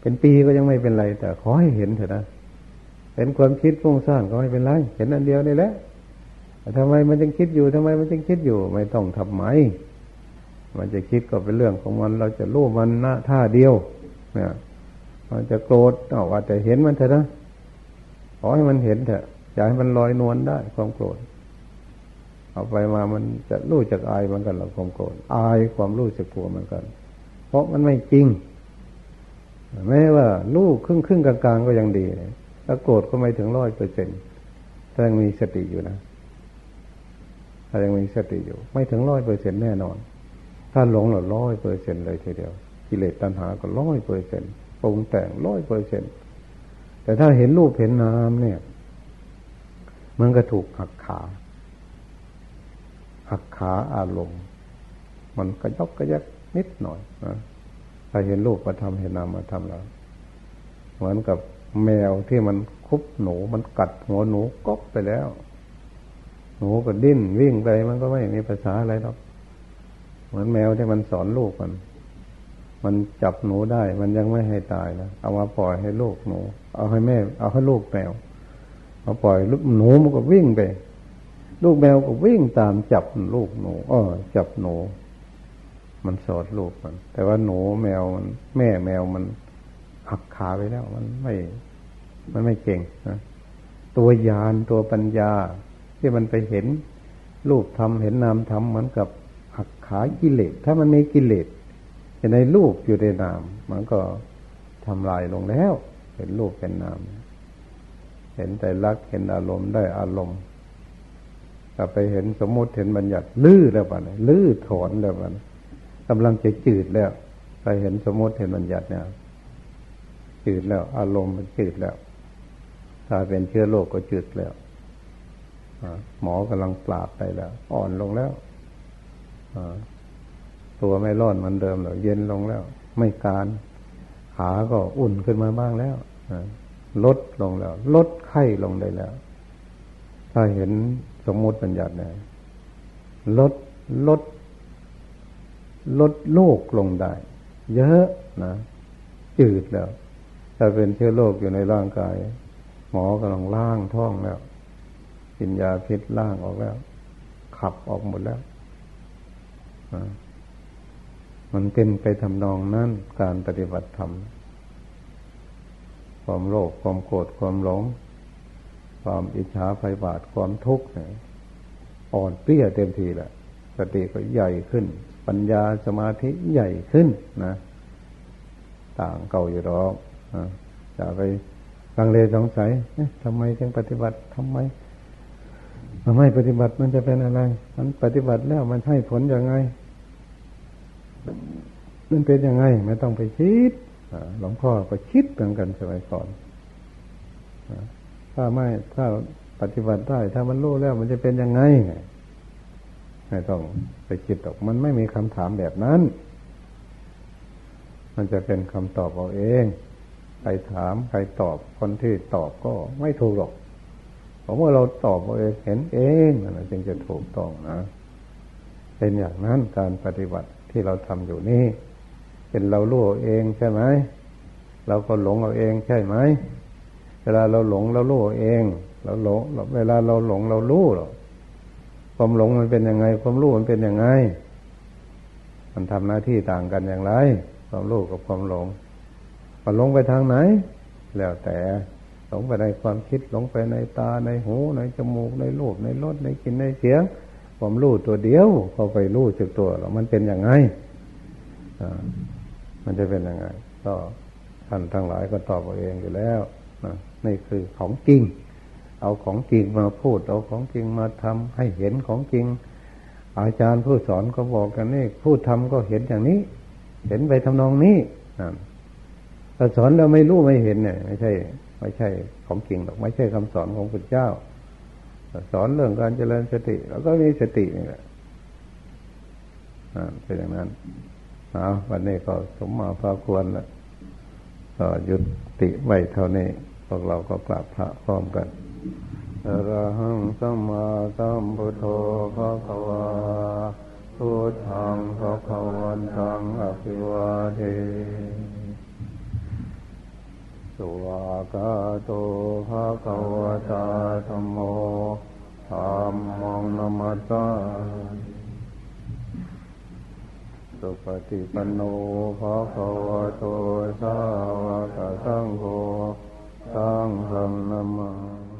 เป็นปีก็ยังไม่เป็นไร แต่ขอให้เห็นเถอะนะ เห็นความคิดฟุ้งซ่านก็ไม่เป็นไร เห็นอันเดียวนี่แหละ ทำไมมันจึงคิดอยู่ทำไมมันจึงคิดอยู่ ไม่ต้องทำไหมมันจะคิดก็เป็นเรื่องของมัน เราจะรู้มันหน้าท่าเดียวเนี่ยมันจะโกรธเอาว่าแต่เห็นมันเถอะนะขอให้มันเห็นเถอะอยากให้มันลอยนวลได้ ความโกรธเอาไปมามันจะรู้จักอายมันกันหรอความโกรธอายความรู้จักกลัวมันกัน เพราะมันไม่จริงแม้ว่าลูกครึ่งครึ่งกลางๆก็ยังดีถ้าโกรธก็ไม่ถึงร้อยเปอร์เซ็นต์ถ้ายังมีสติอยู่นะ ถ้ายังมีสติอยู่ ไม่ถึงร้อยเปอร์เซ็นต์แน่นอน ถ้าหลงหรือร้อยเปอร์เซ็นต์เลยทีเดียว กิเลสตัณหาก็ร้อยเปอร์เซ็นต์ปรุงแต่งร้อยเปอร์เซ็นต์แต่ถ้าเห็นรูปเห็นนามเนี่ย มันก็ถูกหักขา หักขาอารมณ์มันกระยกกระยักนิดหน่อยนะถ้าเห็นรูปมาทำเห็นนามมาทำแล้ว เหมือนกับแมวที่มันคุบหนูมันกัดหัวหนูก๊อกไปแล้ว นูก็ดิ้นวิ่งไปมันก็ไม่มีภาษาอะไรหรอก เหมือนแมวที่มันสอนลูกมัน มันจับหนูได้ มันยังไม่ให้ตายนะเอามาปล่อยให้ลูกหนู เอาให้แม่เอาให้ลูกแมวเอาปล่อยลูกหนูมันก็วิ่งไป ลูกแมวก็วิ่งตามจับลูกหนูเออจับหนู มันสอดลูกมัน แต่ว่าหนูแมวมัน แม่แมวมันหักขาไปแล้ว มันไม่ มันไม่เก่งนะตัวยานตัวปัญญา ที่มันไปเห็นรูปทำเห็นนามทำเหมือนกับหักขากิเลสถ้ามันมีกิเลสห็นในรูปอยู่ในนาม มันก็ทำลายลงแล้ว เห็นรูปเป็นนาม เห็นแต่รักเห็นอารมณ์ได้อารมณ์ถ้าไปเห็นสมมติเห็นบัญญัติลื้อแล้วบ้านลื้อถอนแล้วบ้านกำลังจะจืดแล้วไปเห็นสมมติเห็นบัญญัติเนี่ยจืดแล้ว อารมณ์มันจืดแล้วถ้าเป็นเชื้อโรคก็จืดแล้ว หมอกำลังปราบไปแล้ว อ่อนลงแล้วตัวไม่ร้อนเหมือนเดิมหรอกเย็นลงแล้ว ไม่การ ขาก็อุ่นขึ้นมาบ้างแล้วลดลงแล้ว ลดไข้ลงได้แล้ว ถ้าเห็นสมมติปัญญัติเนี่ยลดลด ลดโรคลงได้ เยอะนะจืดแล้ว ถ้าเป็นเชื้อโรคอยู่ในร่างกาย หมอกำลังล่างท้องแล้ว กินยาพิษล่างออกแล้ว ขับออกหมดแล้วมันเป็นไปทำนองนั้นการปฏิบัติธรรม ความโลภความโกรธความหลง ความอิจฉาไฟบาทความทุกข์เนี่ยอ่อนเปรี้ยเต็มทีแหละสติก็ใหญ่ขึ้น ปัญญาสมาธิใหญ่ขึ้นนะ ต่างเก่าอยู่หรอกจะไปลังเลสงสัยทำไมจึงปฏิบัติทำไม ทำไมปฏิบัติมันจะเป็นอะไร มันปฏิบัติแล้วมันให้ผลยังไง มันเป็นยังไง ไม่ต้องไปคิดหลวงพ่อก็คิดเหมือนกันสมัยก่อนถ้าไม่ถ้าปฏิบัติได้ ถ้ามันรู้แล้วมันจะเป็นยังไงไม่ต้องไปคิดหรอก มันไม่มีคำถามแบบนั้น มันจะเป็นคำตอบเอาเอง ใครถามใครตอบคนที่ตอบก็ไม่ถูกหรอก เพราะเมื่อเราตอบเอาเองเห็นเองมันจึงจะถูกต้องนะ เป็นอย่างนั้นการปฏิบัติที่เราทำอยู่นี่เป็นเรารู้เองใช่ไหมเราก็หลงเอาเองใช่ไหมเวลาเราหลงเรารู้เอง เราหลงเวลาเราหลงเรารู้หรอความหลงมันเป็นยังไง ความรู้มันเป็นยังไง มันทำหน้าที่ต่างกันอย่างไร ความรู้กับความหลงมันหลงไปทางไหน แล้วแต่ หลงไปในความคิดหลงไปในตาในหูในจมูกในรูปในรสในกลิ่นในเสียงความรู้ตัวเดียวเข้าไปรู้จึกตัวเรามันเป็นยังไงมันจะเป็นยังไง ก็ท่านทั้งหลายก็ตอบเองอยู่แล้วนี่คือของจริง เอาของจริงมาพูด เอาของจริงมาทำให้เห็นของจริง อาจารย์ผู้สอนก็บอกกันนี่ผู้ทำก็เห็นอย่างนี้ เห็นไปทำนองนี้ถ้าสอนเราไม่รู้ไม่เห็นเนี่ย ไม่ใช่ ไม่ใช่ของจริงหรอกไม่ใช่คำสอนของพระเจ้า สอนเรื่องการเจริญสติเราก็มีสตินี่แหละเป็นอย่างนั้นเอาวันนี้ก็สมมาพาควรแล้วก็หยุดติไว้เท่านี้ พวกเราก็กราบพระพร้อมกันอระหังสัมมาสัมพุทโธภะควาพุทธังภะควันตังอภิวาเท สุวาคาโตภะคะวะตาธรรมโอธรรมมงนมัตตาสุปฏิปันโนภะคะวะโตสาวกสังโฆสังฆนามะ